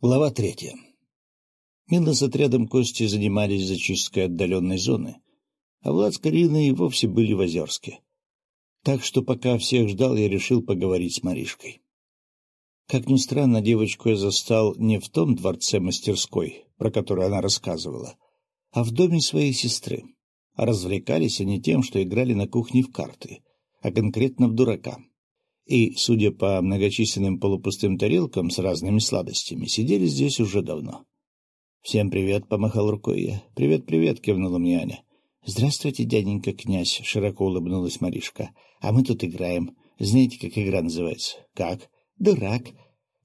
Глава третья. Мило с отрядом Кости занимались зачисткой отдаленной зоны, а Влад с Кариной и вовсе были в Озерске. Так что пока всех ждал, я решил поговорить с Маришкой. Как ни странно, девочку я застал не в том дворце-мастерской, про который она рассказывала, а в доме своей сестры. А развлекались они тем, что играли на кухне в карты, а конкретно в дурака и, судя по многочисленным полупустым тарелкам с разными сладостями, сидели здесь уже давно. — Всем привет, — помахал рукой я. — Привет, привет, — кивнула мне Аня. — Здравствуйте, дяденька князь, — широко улыбнулась Маришка. — А мы тут играем. Знаете, как игра называется? — Как? — Дурак.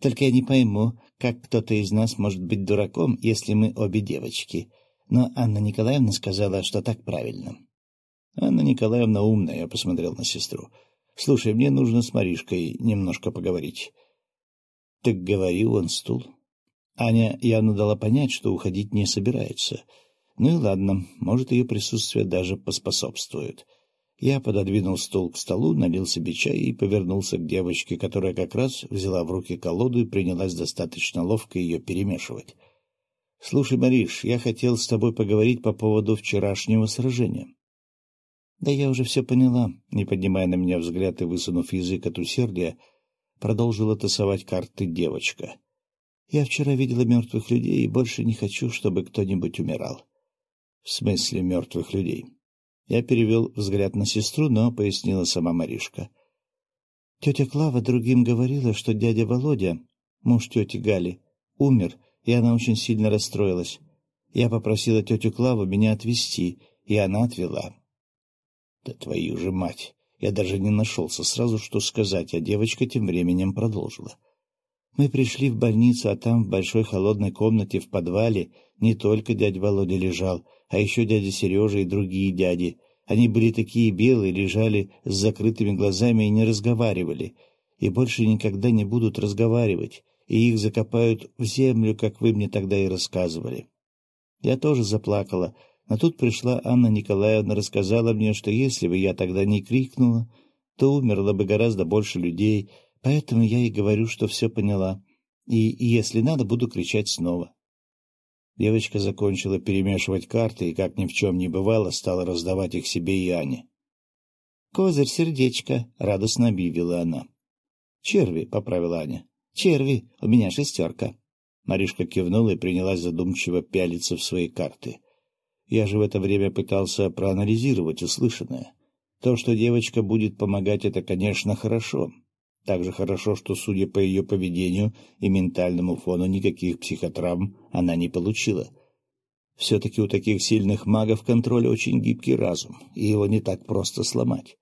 Только я не пойму, как кто-то из нас может быть дураком, если мы обе девочки. Но Анна Николаевна сказала, что так правильно. — Анна Николаевна умная, — я посмотрел на сестру. — Слушай, мне нужно с Маришкой немножко поговорить. — Так говори, он стул. Аня явно дала понять, что уходить не собирается. Ну и ладно, может, ее присутствие даже поспособствует. Я пододвинул стул к столу, налил себе чай и повернулся к девочке, которая как раз взяла в руки колоду и принялась достаточно ловко ее перемешивать. — Слушай, Мариш, я хотел с тобой поговорить по поводу вчерашнего сражения. Да я уже все поняла, не поднимая на меня взгляд и высунув язык от усердия, продолжила тасовать карты девочка. Я вчера видела мертвых людей и больше не хочу, чтобы кто-нибудь умирал. В смысле мертвых людей? Я перевел взгляд на сестру, но пояснила сама Маришка. Тетя Клава другим говорила, что дядя Володя, муж тети Гали, умер, и она очень сильно расстроилась. Я попросила тетю Клаву меня отвезти, и она отвела. Да твою же мать! Я даже не нашелся сразу, что сказать, а девочка тем временем продолжила. Мы пришли в больницу, а там, в большой холодной комнате в подвале, не только дядя Володя лежал, а еще дядя Сережа и другие дяди. Они были такие белые, лежали с закрытыми глазами и не разговаривали. И больше никогда не будут разговаривать, и их закопают в землю, как вы мне тогда и рассказывали. Я тоже заплакала, а тут пришла Анна Николаевна, рассказала мне, что если бы я тогда не крикнула, то умерло бы гораздо больше людей, поэтому я и говорю, что все поняла. И, и если надо, буду кричать снова. Девочка закончила перемешивать карты и, как ни в чем не бывало, стала раздавать их себе и Ане. — Козырь, сердечко! — радостно объявила она. — Черви, — поправила Аня. — Черви, у меня шестерка. Маришка кивнула и принялась задумчиво пялиться в свои карты. Я же в это время пытался проанализировать услышанное. То, что девочка будет помогать, это, конечно, хорошо. Так же хорошо, что, судя по ее поведению и ментальному фону, никаких психотравм она не получила. Все-таки у таких сильных магов контроль очень гибкий разум, и его не так просто сломать.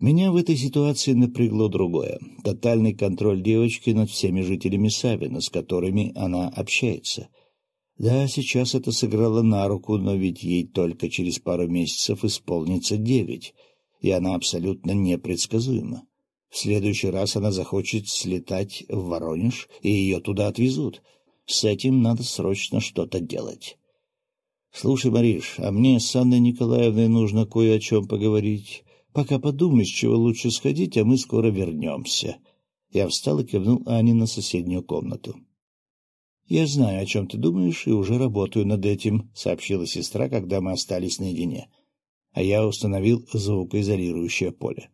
Меня в этой ситуации напрягло другое — тотальный контроль девочки над всеми жителями Савина, с которыми она общается — да, сейчас это сыграло на руку, но ведь ей только через пару месяцев исполнится девять, и она абсолютно непредсказуема. В следующий раз она захочет слетать в Воронеж, и ее туда отвезут. С этим надо срочно что-то делать. — Слушай, Мариш, а мне с Анной Николаевной нужно кое о чем поговорить. Пока подумай, с чего лучше сходить, а мы скоро вернемся. Я встал и кивнул Ане на соседнюю комнату. «Я знаю, о чем ты думаешь, и уже работаю над этим», — сообщила сестра, когда мы остались наедине. А я установил звукоизолирующее поле.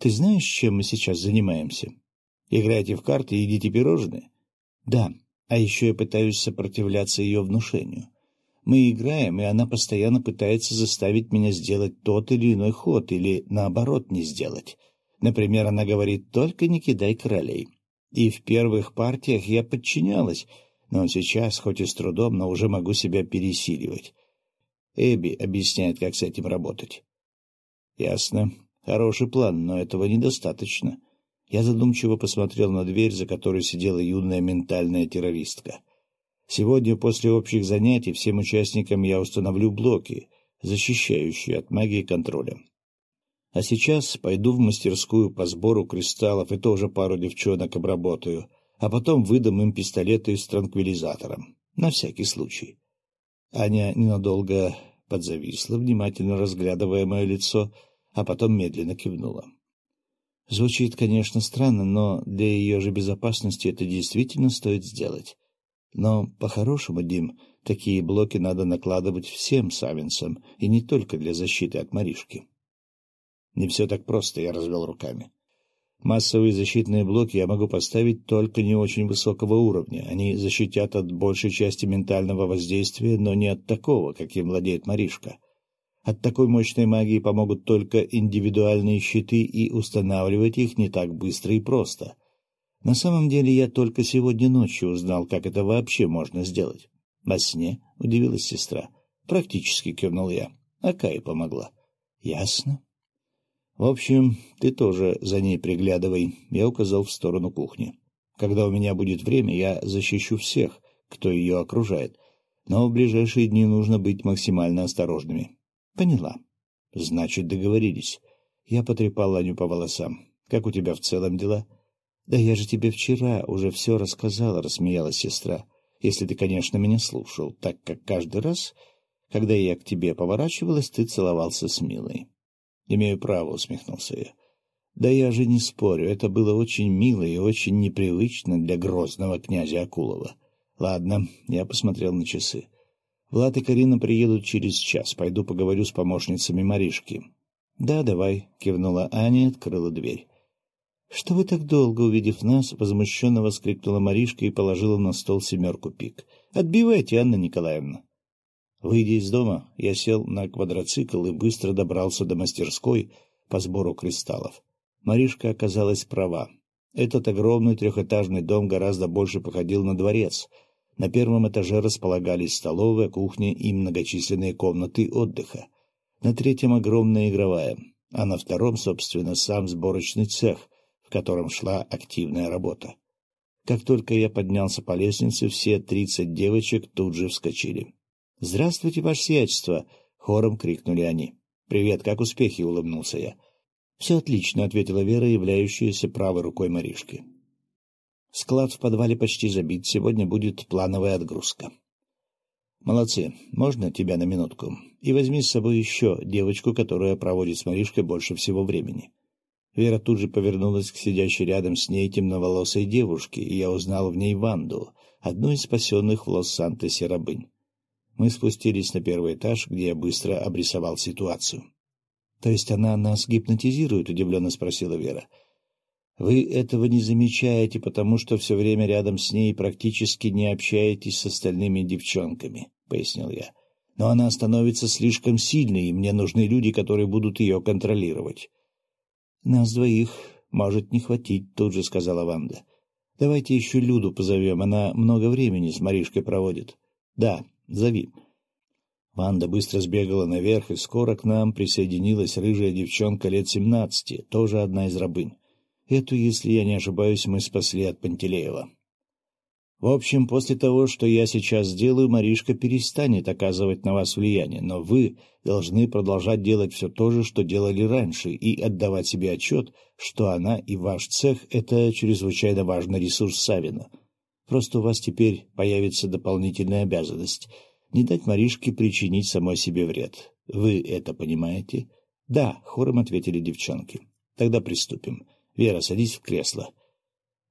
«Ты знаешь, чем мы сейчас занимаемся? Играете в карты и едите пирожные?» «Да, а еще я пытаюсь сопротивляться ее внушению. Мы играем, и она постоянно пытается заставить меня сделать тот или иной ход, или, наоборот, не сделать. Например, она говорит «только не кидай королей». И в первых партиях я подчинялась, но сейчас, хоть и с трудом, но уже могу себя пересиливать. Эбби объясняет, как с этим работать. Ясно. Хороший план, но этого недостаточно. Я задумчиво посмотрел на дверь, за которой сидела юная ментальная террористка. Сегодня после общих занятий всем участникам я установлю блоки, защищающие от магии контроля. А сейчас пойду в мастерскую по сбору кристаллов и тоже пару девчонок обработаю — а потом выдам им пистолеты с транквилизатором. На всякий случай. Аня ненадолго подзависла, внимательно разглядывая мое лицо, а потом медленно кивнула. Звучит, конечно, странно, но для ее же безопасности это действительно стоит сделать. Но, по-хорошему, Дим, такие блоки надо накладывать всем савинцам, и не только для защиты от Маришки. Не все так просто, я развел руками. Массовые защитные блоки я могу поставить только не очень высокого уровня. Они защитят от большей части ментального воздействия, но не от такого, каким владеет Маришка. От такой мощной магии помогут только индивидуальные щиты, и устанавливать их не так быстро и просто. На самом деле я только сегодня ночью узнал, как это вообще можно сделать. — Во сне? — удивилась сестра. — Практически кивнул я. Акая помогла. — Ясно. — В общем, ты тоже за ней приглядывай, — я указал в сторону кухни. Когда у меня будет время, я защищу всех, кто ее окружает, но в ближайшие дни нужно быть максимально осторожными. — Поняла. — Значит, договорились. Я потрепал Аню по волосам. — Как у тебя в целом дела? — Да я же тебе вчера уже все рассказала, — рассмеялась сестра. — Если ты, конечно, меня слушал, так как каждый раз, когда я к тебе поворачивалась, ты целовался с Милой. — Имею право, — усмехнулся я. — Да я же не спорю, это было очень мило и очень непривычно для грозного князя Акулова. Ладно, я посмотрел на часы. Влад и Карина приедут через час, пойду поговорю с помощницами Маришки. — Да, давай, — кивнула Аня и открыла дверь. — Что вы так долго, увидев нас, — возмущенно воскликнула Маришка и положила на стол семерку пик. — Отбивайте, Анна Николаевна. Выйдя из дома, я сел на квадроцикл и быстро добрался до мастерской по сбору кристаллов. Маришка оказалась права. Этот огромный трехэтажный дом гораздо больше походил на дворец. На первом этаже располагались столовая, кухня и многочисленные комнаты отдыха. На третьем огромная игровая, а на втором, собственно, сам сборочный цех, в котором шла активная работа. Как только я поднялся по лестнице, все тридцать девочек тут же вскочили. — Здравствуйте, ваше сиятельство! — хором крикнули они. — Привет, как успехи? — улыбнулся я. — Все отлично, — ответила Вера, являющаяся правой рукой Маришки. — Склад в подвале почти забит, сегодня будет плановая отгрузка. — Молодцы, можно тебя на минутку? И возьми с собой еще девочку, которая проводит с Маришкой больше всего времени. Вера тут же повернулась к сидящей рядом с ней темноволосой девушке, и я узнал в ней Ванду, одну из спасенных в Лос-Сантосе рабынь. Мы спустились на первый этаж, где я быстро обрисовал ситуацию. — То есть она нас гипнотизирует? — удивленно спросила Вера. — Вы этого не замечаете, потому что все время рядом с ней практически не общаетесь с остальными девчонками, — пояснил я. — Но она становится слишком сильной, и мне нужны люди, которые будут ее контролировать. — Нас двоих может не хватить, — тут же сказала Ванда. — Давайте еще Люду позовем, она много времени с Маришкой проводит. — Да, Зови. Ванда быстро сбегала наверх, и скоро к нам присоединилась рыжая девчонка лет семнадцати, тоже одна из рабынь. Эту, если я не ошибаюсь, мы спасли от Пантелеева. В общем, после того, что я сейчас сделаю, Маришка перестанет оказывать на вас влияние, но вы должны продолжать делать все то же, что делали раньше, и отдавать себе отчет, что она и ваш цех — это чрезвычайно важный ресурс Савина — Просто у вас теперь появится дополнительная обязанность — не дать Маришке причинить самой себе вред. Вы это понимаете? — Да, — хором ответили девчонки. — Тогда приступим. Вера, садись в кресло.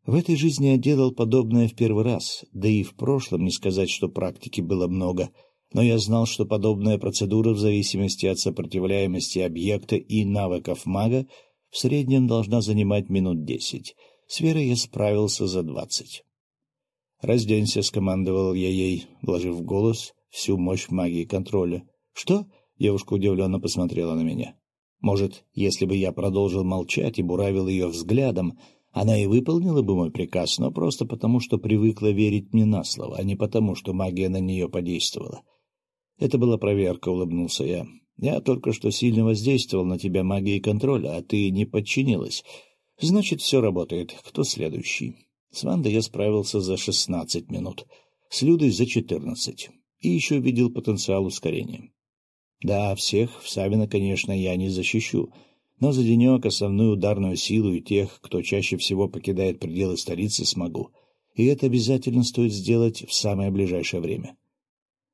В этой жизни я делал подобное в первый раз, да и в прошлом не сказать, что практики было много, но я знал, что подобная процедура в зависимости от сопротивляемости объекта и навыков мага в среднем должна занимать минут десять. С Верой я справился за двадцать. «Разденься», — скомандовал я ей, вложив в голос всю мощь магии контроля. «Что?» — девушка удивленно посмотрела на меня. «Может, если бы я продолжил молчать и буравил ее взглядом, она и выполнила бы мой приказ, но просто потому, что привыкла верить мне на слово, а не потому, что магия на нее подействовала». «Это была проверка», — улыбнулся я. «Я только что сильно воздействовал на тебя магией контроля, а ты не подчинилась. Значит, все работает. Кто следующий?» С Вандой я справился за шестнадцать минут, с Людой за четырнадцать. И еще видел потенциал ускорения. Да, всех в Савина, конечно, я не защищу, но за денек основную ударную силу и тех, кто чаще всего покидает пределы столицы, смогу. И это обязательно стоит сделать в самое ближайшее время.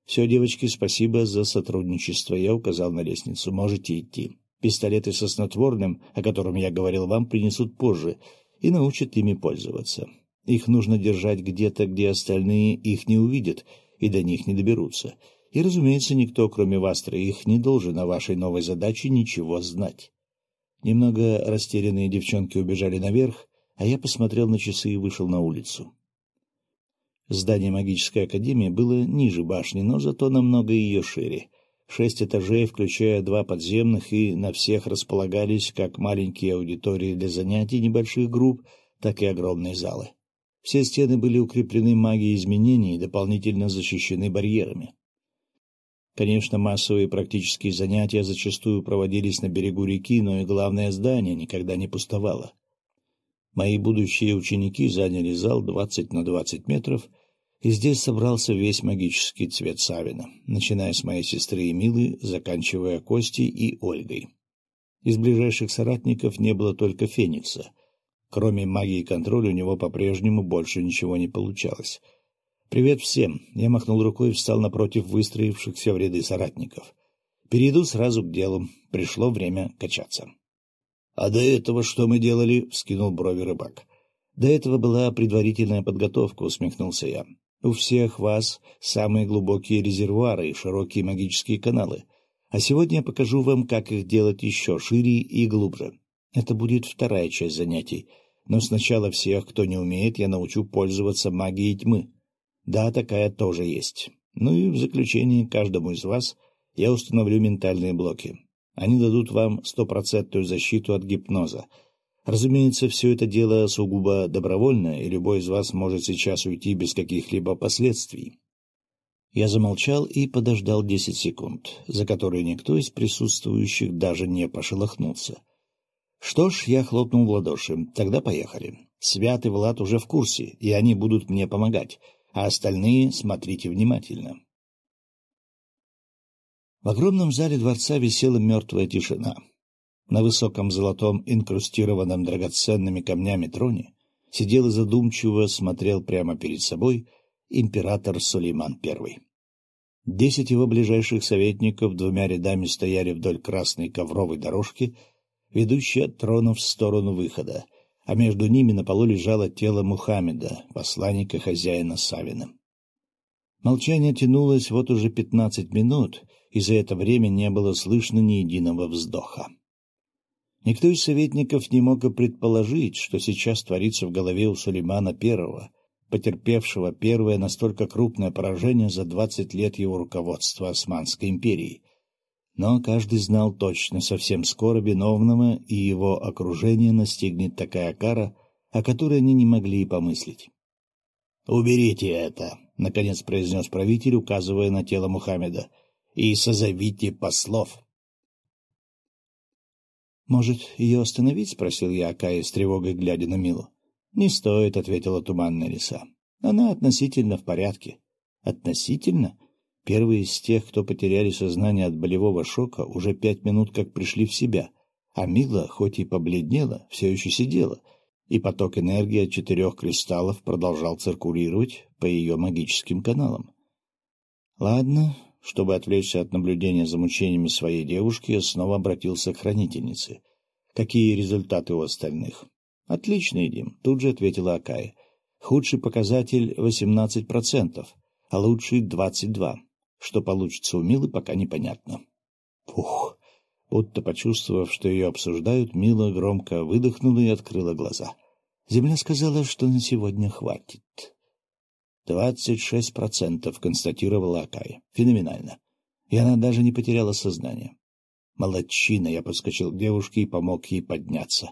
Все, девочки, спасибо за сотрудничество. Я указал на лестницу. Можете идти. Пистолеты со снотворным, о котором я говорил вам, принесут позже и научат ими пользоваться. Их нужно держать где-то, где остальные их не увидят и до них не доберутся. И, разумеется, никто, кроме вас троих, не должен о вашей новой задаче ничего знать. Немного растерянные девчонки убежали наверх, а я посмотрел на часы и вышел на улицу. Здание магической академии было ниже башни, но зато намного ее шире. Шесть этажей, включая два подземных, и на всех располагались как маленькие аудитории для занятий небольших групп, так и огромные залы. Все стены были укреплены магией изменений и дополнительно защищены барьерами. Конечно, массовые практические занятия зачастую проводились на берегу реки, но и главное здание никогда не пустовало. Мои будущие ученики заняли зал 20 на 20 метров, и здесь собрался весь магический цвет Савина, начиная с моей сестры Эмилы, заканчивая Костей и Ольгой. Из ближайших соратников не было только Феникса — Кроме магии контроля у него по-прежнему больше ничего не получалось. «Привет всем!» Я махнул рукой и встал напротив выстроившихся в ряды соратников. «Перейду сразу к делу. Пришло время качаться». «А до этого что мы делали?» — вскинул брови рыбак. «До этого была предварительная подготовка», — усмехнулся я. «У всех вас самые глубокие резервуары и широкие магические каналы. А сегодня я покажу вам, как их делать еще шире и глубже. Это будет вторая часть занятий — но сначала всех, кто не умеет, я научу пользоваться магией тьмы. Да, такая тоже есть. Ну и в заключение каждому из вас я установлю ментальные блоки. Они дадут вам стопроцентную защиту от гипноза. Разумеется, все это дело сугубо добровольное, и любой из вас может сейчас уйти без каких-либо последствий. Я замолчал и подождал десять секунд, за которые никто из присутствующих даже не пошелохнулся. Что ж, я хлопнул в ладоши. Тогда поехали. Свят и Влад уже в курсе, и они будут мне помогать, а остальные смотрите внимательно. В огромном зале дворца висела мертвая тишина. На высоком золотом, инкрустированном драгоценными камнями троне сидел и задумчиво смотрел прямо перед собой император Сулейман I. Десять его ближайших советников двумя рядами стояли вдоль красной ковровой дорожки — ведущий от трона в сторону выхода, а между ними на полу лежало тело Мухаммеда, посланника хозяина Савина. Молчание тянулось вот уже пятнадцать минут, и за это время не было слышно ни единого вздоха. Никто из советников не мог и предположить, что сейчас творится в голове у Сулеймана Первого, потерпевшего первое настолько крупное поражение за двадцать лет его руководства Османской империи — но каждый знал точно, совсем скоро виновного и его окружение настигнет такая кара, о которой они не могли и помыслить. — Уберите это, — наконец произнес правитель, указывая на тело Мухаммеда, — и созовите послов. — Может, ее остановить? — спросил я, Акая с тревогой, глядя на Милу. — Не стоит, — ответила туманная лиса. — Она относительно в порядке. — Относительно? Первые из тех, кто потеряли сознание от болевого шока, уже пять минут как пришли в себя, а Мила, хоть и побледнела, все еще сидела, и поток энергии от четырех кристаллов продолжал циркулировать по ее магическим каналам. Ладно, чтобы отвлечься от наблюдения за мучениями своей девушки, я снова обратился к хранительнице. Какие результаты у остальных? — Отлично, Дим, — тут же ответила Акая. Худший показатель — восемнадцать процентов, а лучший — двадцать два. Что получится у Милы, пока непонятно. Фух! Будто почувствовав, что ее обсуждают, Мила громко выдохнула и открыла глаза. Земля сказала, что на сегодня хватит. «Двадцать шесть процентов», — констатировала Акая. «Феноменально. И она даже не потеряла сознание». «Молодчина!» — я подскочил к девушке и помог ей подняться,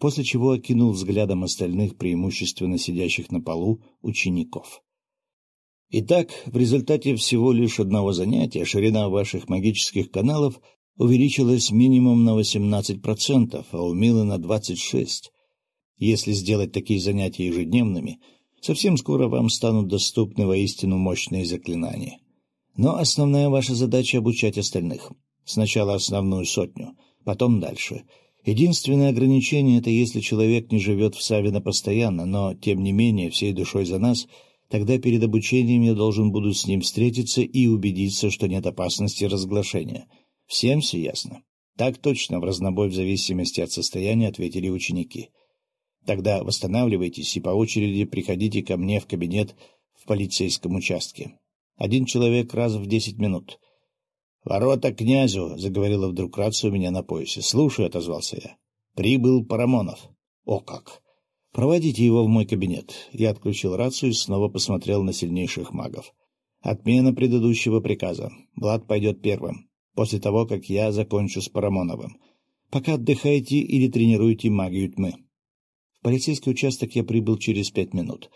после чего окинул взглядом остальных, преимущественно сидящих на полу, учеников. Итак, в результате всего лишь одного занятия ширина ваших магических каналов увеличилась минимум на 18%, а у Милы на 26%. Если сделать такие занятия ежедневными, совсем скоро вам станут доступны воистину мощные заклинания. Но основная ваша задача — обучать остальных. Сначала основную сотню, потом дальше. Единственное ограничение — это если человек не живет в Савино постоянно, но, тем не менее, всей душой за нас — Тогда перед обучением я должен буду с ним встретиться и убедиться, что нет опасности разглашения. Всем все ясно? Так точно, в разнобой в зависимости от состояния ответили ученики. Тогда восстанавливайтесь и по очереди приходите ко мне в кабинет в полицейском участке. Один человек раз в десять минут. — Ворота князю! — заговорила вдруг рация у меня на поясе. — Слушай, — отозвался я. — Прибыл Парамонов. — О как! Проводите его в мой кабинет. Я отключил рацию и снова посмотрел на сильнейших магов. Отмена предыдущего приказа. Влад пойдет первым, после того, как я закончу с Парамоновым. Пока отдыхайте или тренируйте магию тьмы. В полицейский участок я прибыл через пять минут.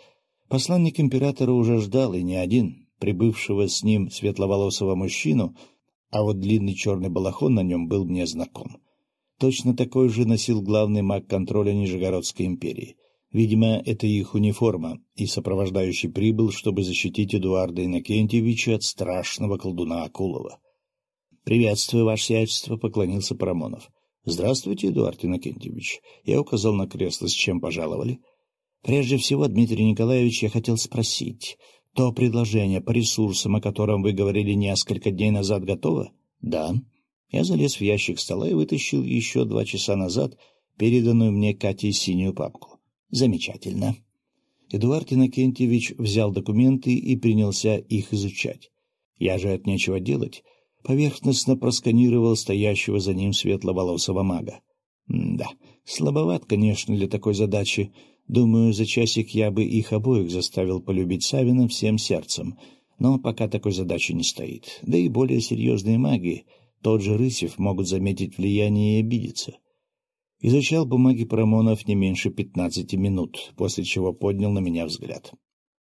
Посланник императора уже ждал, и не один. Прибывшего с ним светловолосого мужчину, а вот длинный черный балахон на нем был мне знаком. Точно такой же носил главный маг контроля Нижегородской империи. Видимо, это их униформа, и сопровождающий прибыл, чтобы защитить Эдуарда Иннокентьевича от страшного колдуна Акулова. — Приветствую, ваше сиятельство, — поклонился Парамонов. — Здравствуйте, Эдуард Иннокентьевич. Я указал на кресло, с чем пожаловали. — Прежде всего, Дмитрий Николаевич, я хотел спросить, то предложение по ресурсам, о котором вы говорили несколько дней назад, готово? — Да. Я залез в ящик стола и вытащил еще два часа назад переданную мне Катей синюю папку. Замечательно. Эдуард Иннокентьевич взял документы и принялся их изучать. Я же от нечего делать поверхностно просканировал стоящего за ним светловолосого мага. Да, слабоват, конечно, для такой задачи. Думаю, за часик я бы их обоих заставил полюбить Савина всем сердцем. Но пока такой задачи не стоит. Да и более серьезные маги, тот же Рысев, могут заметить влияние и обидеться. Изучал бумаги Парамонов не меньше пятнадцати минут, после чего поднял на меня взгляд.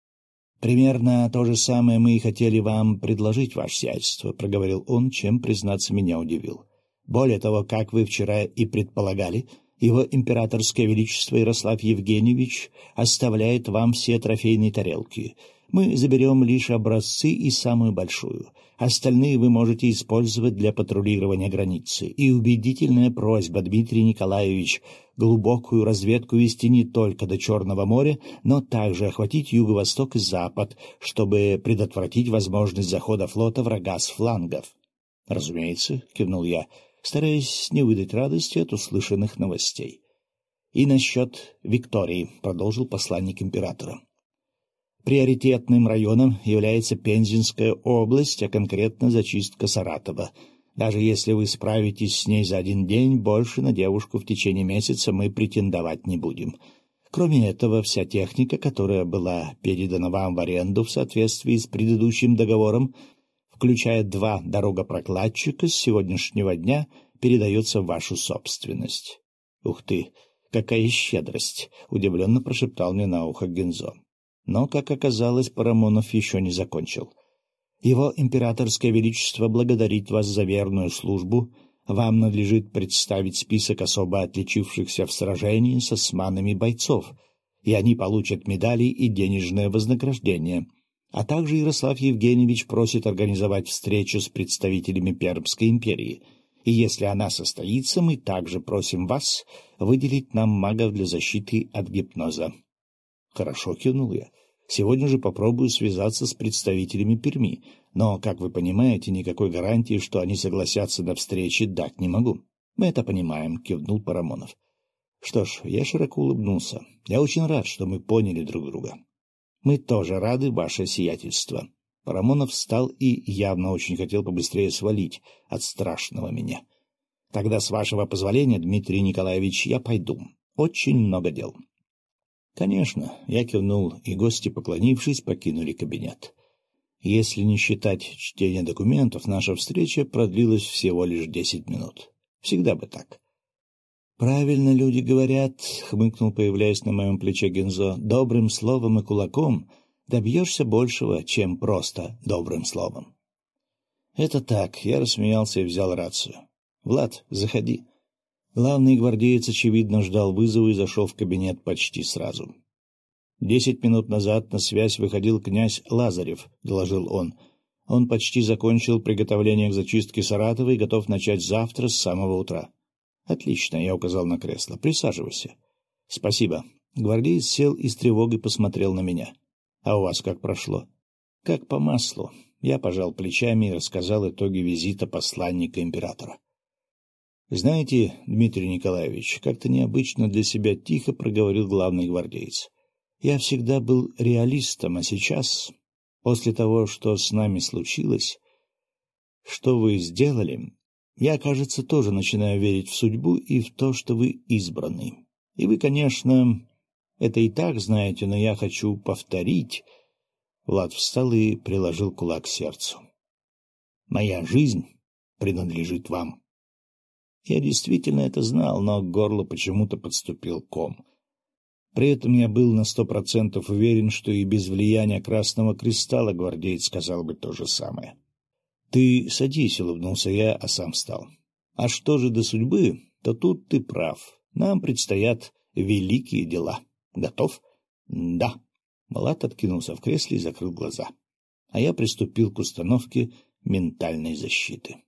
— Примерно то же самое мы и хотели вам предложить, ваше сиятельство, — проговорил он, чем, признаться, меня удивил. Более того, как вы вчера и предполагали, его императорское величество Ярослав Евгеньевич оставляет вам все трофейные тарелки. Мы заберем лишь образцы и самую большую — Остальные вы можете использовать для патрулирования границы. И убедительная просьба, Дмитрий Николаевич, глубокую разведку вести не только до Черного моря, но также охватить юго-восток и запад, чтобы предотвратить возможность захода флота врага с флангов. — Разумеется, — кивнул я, стараясь не выдать радости от услышанных новостей. — И насчет Виктории, — продолжил посланник императора. Приоритетным районом является Пензенская область, а конкретно зачистка Саратова. Даже если вы справитесь с ней за один день, больше на девушку в течение месяца мы претендовать не будем. Кроме этого, вся техника, которая была передана вам в аренду в соответствии с предыдущим договором, включая два дорогопрокладчика, с сегодняшнего дня передается в вашу собственность. — Ух ты, какая щедрость! — удивленно прошептал мне на ухо Гензо. Но, как оказалось, Парамонов еще не закончил. Его императорское величество благодарит вас за верную службу. Вам надлежит представить список особо отличившихся в сражении с османами бойцов, и они получат медали и денежное вознаграждение. А также Ярослав Евгеньевич просит организовать встречу с представителями Пермской империи. И если она состоится, мы также просим вас выделить нам магов для защиты от гипноза. Хорошо, кивнул я. Сегодня же попробую связаться с представителями Перми, но, как вы понимаете, никакой гарантии, что они согласятся на встрече, дать не могу. — Мы это понимаем, — кивнул Парамонов. — Что ж, я широко улыбнулся. Я очень рад, что мы поняли друг друга. — Мы тоже рады, ваше сиятельство. Парамонов встал и явно очень хотел побыстрее свалить от страшного меня. — Тогда, с вашего позволения, Дмитрий Николаевич, я пойду. Очень много дел. Конечно, я кивнул, и гости, поклонившись, покинули кабинет. Если не считать чтения документов, наша встреча продлилась всего лишь десять минут. Всегда бы так. — Правильно люди говорят, — хмыкнул, появляясь на моем плече Гензо, — добрым словом и кулаком добьешься большего, чем просто добрым словом. — Это так, я рассмеялся и взял рацию. — Влад, заходи. Главный гвардеец, очевидно, ждал вызова и зашел в кабинет почти сразу. «Десять минут назад на связь выходил князь Лазарев», — доложил он. «Он почти закончил приготовление к зачистке Саратова и готов начать завтра с самого утра». «Отлично», — я указал на кресло. «Присаживайся». «Спасибо». Гвардеец сел и с тревогой посмотрел на меня. «А у вас как прошло?» «Как по маслу». Я пожал плечами и рассказал итоги визита посланника императора. — Знаете, Дмитрий Николаевич, как-то необычно для себя тихо проговорил главный гвардеец. Я всегда был реалистом, а сейчас, после того, что с нами случилось, что вы сделали, я, кажется, тоже начинаю верить в судьбу и в то, что вы избранный. И вы, конечно, это и так знаете, но я хочу повторить. Влад встал и приложил кулак к сердцу. Моя жизнь принадлежит вам. Я действительно это знал, но к горлу почему-то подступил ком. При этом я был на сто процентов уверен, что и без влияния Красного Кристалла гвардеец сказал бы то же самое. — Ты садись, — улыбнулся я, а сам встал. — А что же до судьбы, то тут ты прав. Нам предстоят великие дела. Готов? — Да. Малат откинулся в кресле и закрыл глаза. А я приступил к установке ментальной защиты.